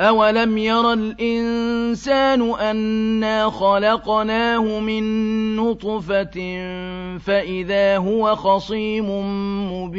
أَوَلَمْ يَرَ الْإِنسَانُ أَنَّا خَلَقْنَاهُ مِن نُّطْفَةٍ فَإِذَا هُوَ خَصِيمٌ مُّبِينٌ